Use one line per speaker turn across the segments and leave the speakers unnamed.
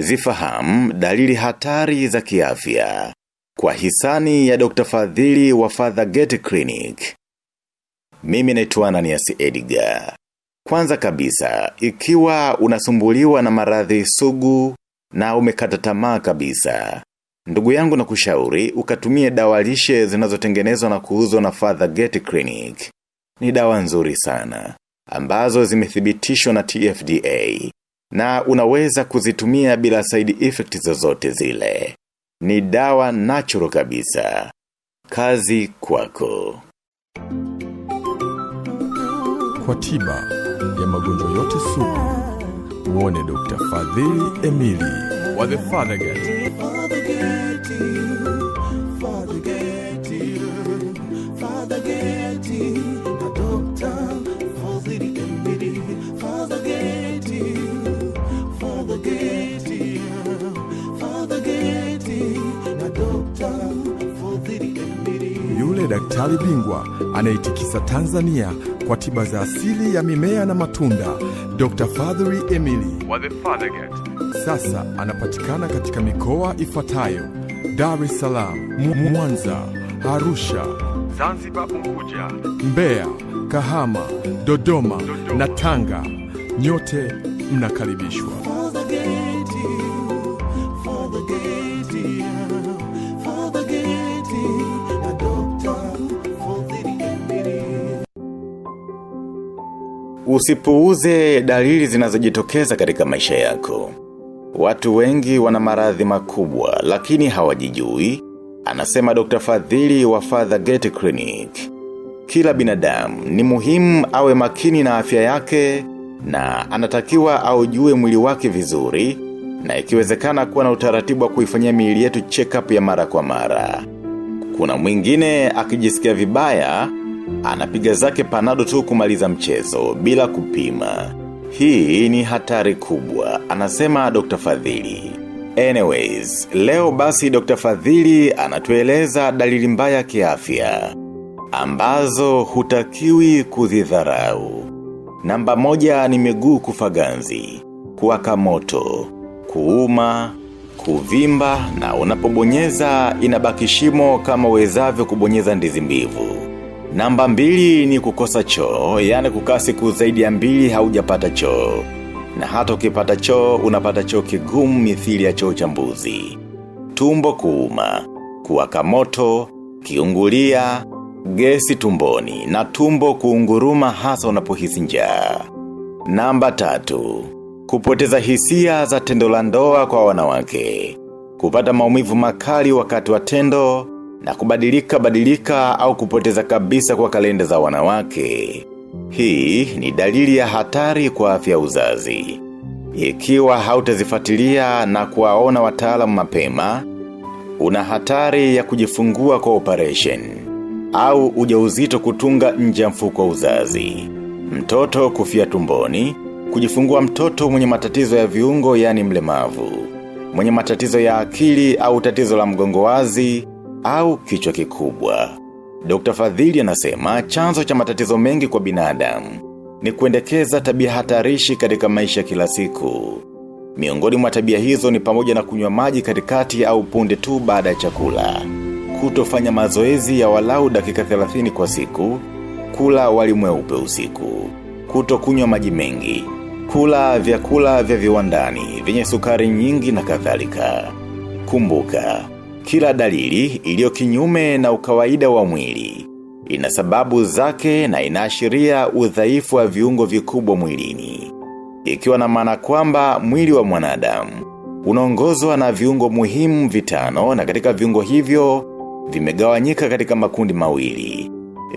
Zifahamu dalili hatari za kiafya. Kwa hisani ya Dr. Fadhili wa Father Gate Clinic. Mimi naitwa Ananias Edgar. Kwanza kabisa, ikiwa unasumbuliwa na maradhi sugu na umekata tamaa kabisa. Ndugu yangu na kushauri, ukatumie dawa lishe zinazotengenezwa na kuuzwa na Father Gate Clinic. Ni dawa nzuri sana. Ambazo zimethibitishwa na TFDA. Na unaweza kuzitumia bila side effect zozote zile. Ni dawa natural kabisa. Kazi kwako.
Kwa tiba ya magonjwa yote sugu, uone Dr. Fadhili Emili wa The Fathergate. Yule daktari bingwa anayetikisa Tanzania kwa tiba za asili ya mimea na matunda, Dr. Fadhili Emili wa The Fathergate. Sasa anapatikana katika mikoa ifuatayo: Dar es Salaam, Mwanza, Arusha, Zanzibar, Unguja, Mbeya, Kahama, Dodoma, na Tanga. Nyote mnakaribishwa.
Usipuuze dalili zinazojitokeza katika maisha yako. Watu wengi wana maradhi makubwa lakini hawajijui, anasema Dr. Fadhili wa Father Gate Clinic. Kila binadamu ni muhimu awe makini na afya yake na anatakiwa aujue mwili wake vizuri na ikiwezekana kuwa na utaratibu wa kuifanyia miili yetu check-up ya mara kwa mara. Kuna mwingine akijisikia vibaya, anapiga zake panado tu kumaliza mchezo bila kupima. Hii ni hatari kubwa, anasema Dr. Fadhili. Anyways, leo basi Dr. Fadhili anatueleza dalili mbaya kiafya ambazo hutakiwi kuzidharau. Namba moja ni miguu kufaganzi, kuwaka moto, kuuma, kuvimba na unapobonyeza inabaki shimo kama wezavyo kubonyeza ndizi mbivu. Namba mbili ni kukosa choo, yani kukaa siku zaidi ya mbili haujapata choo. Na hata ukipata choo, unapata choo kigumu mithili ya choo chambuzi. Tumbo kuuma, kuwaka moto, kiungulia, gesi tumboni na tumbo kuunguruma hasa unapohisi njaa. Namba tatu, kupoteza hisia za tendo la ndoa kwa wanawake. Kupata maumivu makali wakati wa tendo na kubadilika badilika au kupoteza kabisa kwa kalenda za wanawake. Hii ni dalili ya hatari kwa afya uzazi. Ikiwa hautazifatilia na kuwaona wataalamu mapema, una hatari ya kujifungua kwa operation au ujauzito kutunga nje ya mfuko uzazi. Mtoto kufia tumboni, kujifungua mtoto mwenye matatizo ya viungo yani mlemavu, mwenye matatizo ya akili au tatizo la mgongo wazi au kichwa kikubwa. Dr. Fadhili anasema chanzo cha matatizo mengi kwa binadamu ni kuendekeza tabia hatarishi katika maisha kila siku. Miongoni mwa tabia hizo ni pamoja na kunywa maji katikati au punde tu baada ya chakula. Kutofanya mazoezi ya walau dakika 30 kwa siku, kula wali mweupe usiku. kutokunywa maji mengi, kula vyakula vya viwandani, vyenye sukari nyingi na kadhalika. Kumbuka, kila dalili iliyo kinyume na ukawaida wa mwili. Ina sababu zake na inaashiria udhaifu wa viungo vikubwa mwilini. Ikiwa na maana kwamba mwili wa mwanadamu, unaongozwa na viungo muhimu vitano na katika viungo hivyo vimegawanyika katika makundi mawili.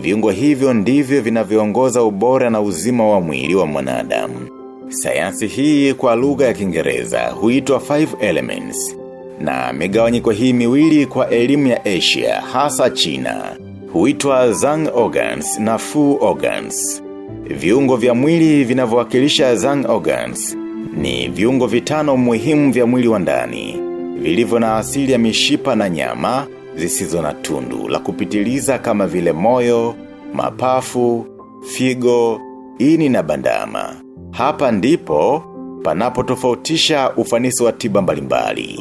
Viungo hivyo ndivyo vinavyoongoza ubora na uzima wa mwili wa mwanadamu. Sayansi hii kwa lugha ya Kiingereza huitwa five elements. Na migawanyiko hii miwili kwa elimu ya Asia, hasa China, huitwa Zang organs na Fu organs. Viungo vya mwili vinavyowakilisha Zang organs ni viungo vitano muhimu vya mwili wa ndani, vilivyo na asili ya mishipa na nyama zisizo na tundu la kupitiliza kama vile moyo, mapafu, figo, ini na bandama. Hapa ndipo panapotofautisha ufanisi wa tiba mbalimbali.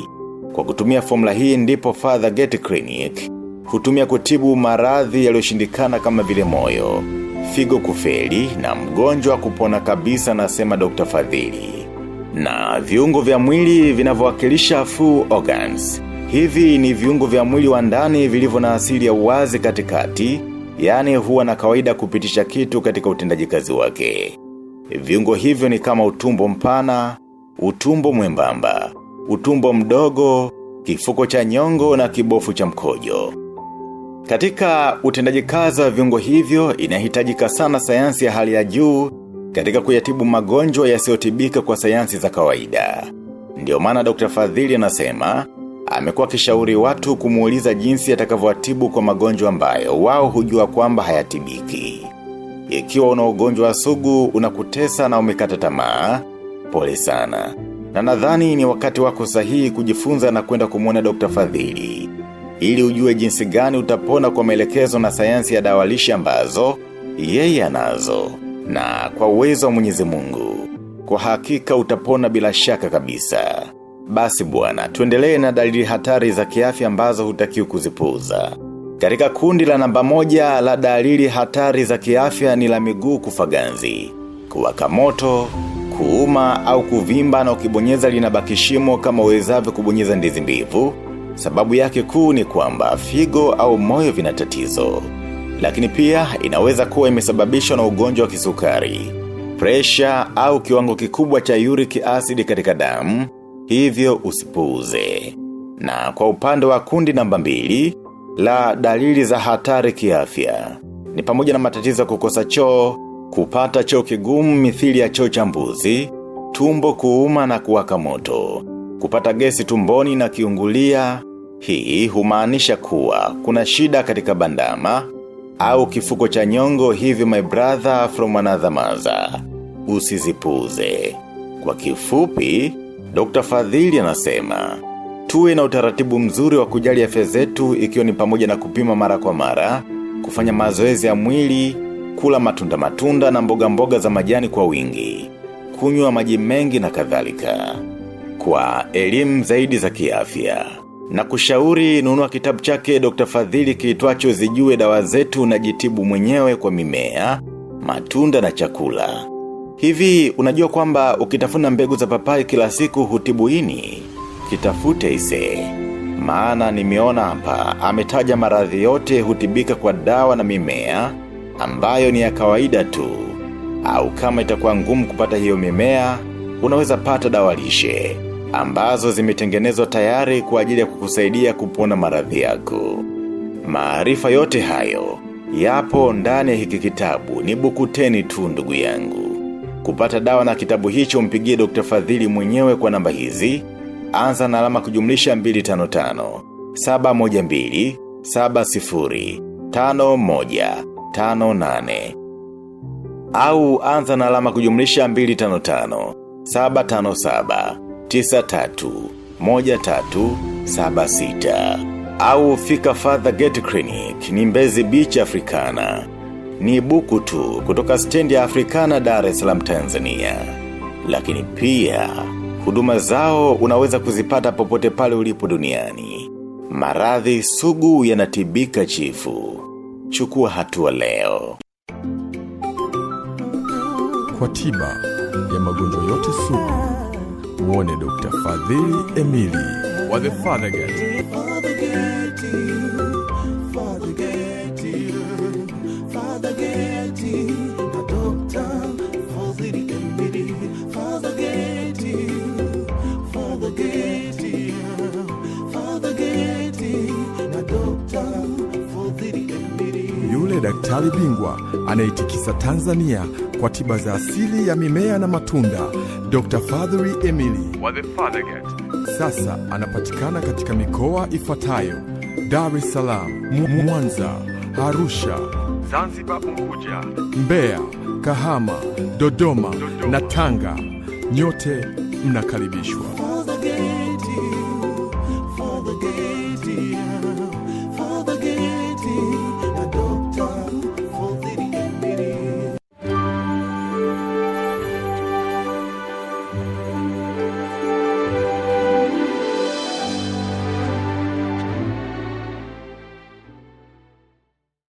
Kwa kutumia formula hii ndipo Father Get Clinic hutumia kutibu maradhi yaliyoshindikana kama vile moyo, figo kufeli na mgonjwa kupona kabisa nasema Dr. Fadhili. Na viungo vya mwili vinavyowakilisha full organs. Hivi ni viungo vya mwili wa ndani vilivyo na asili ya uwazi katikati, yani huwa na kawaida kupitisha kitu katika utendaji kazi wake. Viungo hivyo ni kama utumbo mpana, utumbo mwembamba, utumbo mdogo, kifuko cha nyongo na kibofu cha mkojo. Katika utendaji kazi wa viungo hivyo inahitajika sana sayansi ya hali ya juu katika kuyatibu magonjwa yasiyotibika kwa sayansi za kawaida. Ndiyo maana Dr. Fadhili anasema amekuwa kishauri watu kumuuliza jinsi atakavyowatibu kwa magonjwa ambayo wao hujua kwamba hayatibiki. Ikiwa una ugonjwa sugu unakutesa na umekata tamaa, pole sana. Na nadhani ni wakati wako sahihi kujifunza na kwenda kumwona Dr. Fadhili. Ili ujue jinsi gani utapona kwa maelekezo na sayansi ya dawalishi ambazo, yeye anazo. Na kwa uwezo wa mwenyezi mungu, kwa hakika utapona bila shaka kabisa. Basi bwana, tuendelee na dalili hatari za kiafya ambazo hutakiwi kuzipuuza. Katika kundi la namba moja la dalili hatari za kiafya ni la miguu kufaganzi. Kuwaka moto, kuuma au kuvimba na ukibonyeza linabaki shimo kama uwezavyo kubonyeza ndizi mbivu. Sababu yake kuu ni kwamba figo au moyo vina tatizo. Lakini pia inaweza kuwa imesababishwa na ugonjwa wa kisukari, presha au kiwango kikubwa cha uric acid katika damu, hivyo usipuuze. Na kwa upande wa kundi namba mbili, la dalili za hatari kiafya. Ni pamoja na matatizo kukosa choo, kupata choo kigumu mithili ya choo cha mbuzi, tumbo kuuma na kuwaka moto, kupata gesi tumboni na kiungulia, hii humaanisha kuwa kuna shida katika bandama, au kifuko cha nyongo hivi my brother from another mother. Usizipuze. Kwa kifupi, Dr. Fadhili anasema, tuwe na utaratibu mzuri wa kujali afya zetu ikiwa ni pamoja na kupima mara kwa mara, kufanya mazoezi ya mwili, kula matunda matunda na mboga mboga za majani kwa wingi, kunywa maji mengi na kadhalika. Kwa elimu zaidi za kiafya. Na kushauri nunua kitabu chake Dr. Fadhili kiitwacho zijue dawa zetu na jitibu mwenyewe kwa mimea, matunda na chakula. Hivi unajua kwamba ukitafuna mbegu za papai kila siku hutibu ini? Kitafute ise. Maana nimeona hapa ametaja maradhi yote hutibika kwa dawa na mimea ambayo ni ya kawaida tu. Au kama itakuwa ngumu kupata hiyo mimea, unaweza pata dawa lishe ambazo zimetengenezwa tayari kwa ajili ya kukusaidia kupona maradhi yako. Maarifa yote hayo, yapo ndani ya hiki kitabu ni bukuteni tu ndugu yangu. Kupata dawa na kitabu hicho mpigie Dr. Fadhili mwenyewe kwa namba hizi, anza na alama kujumlisha 255, 712, 70, 51, 58. Au anza na alama kujumlisha 255, 757, 93-1376 au fika Father Gate Clinic ni Mbezi Beach Afrikana. Ni buku tu kutoka stendi ya Africana Dar es Salaam Tanzania. Lakini pia huduma zao unaweza kuzipata popote pale ulipo duniani. Maradhi sugu yanatibika chifu. Chukua hatua leo.
Kwa tiba ya magonjwa yote sugu, uone Dr. Fadhili Emili wa The Fathergate. Daktari bingwa anayetikisa Tanzania kwa tiba za asili ya mimea na matunda, Dr. Fadhili Emili wa The Fathergate. Sasa anapatikana katika mikoa ifuatayo: Dar es Salaam, Mwanza, Arusha, Zanzibar, Unguja, Mbeya, Kahama, Dodoma, na Tanga. Nyote mnakaribishwa.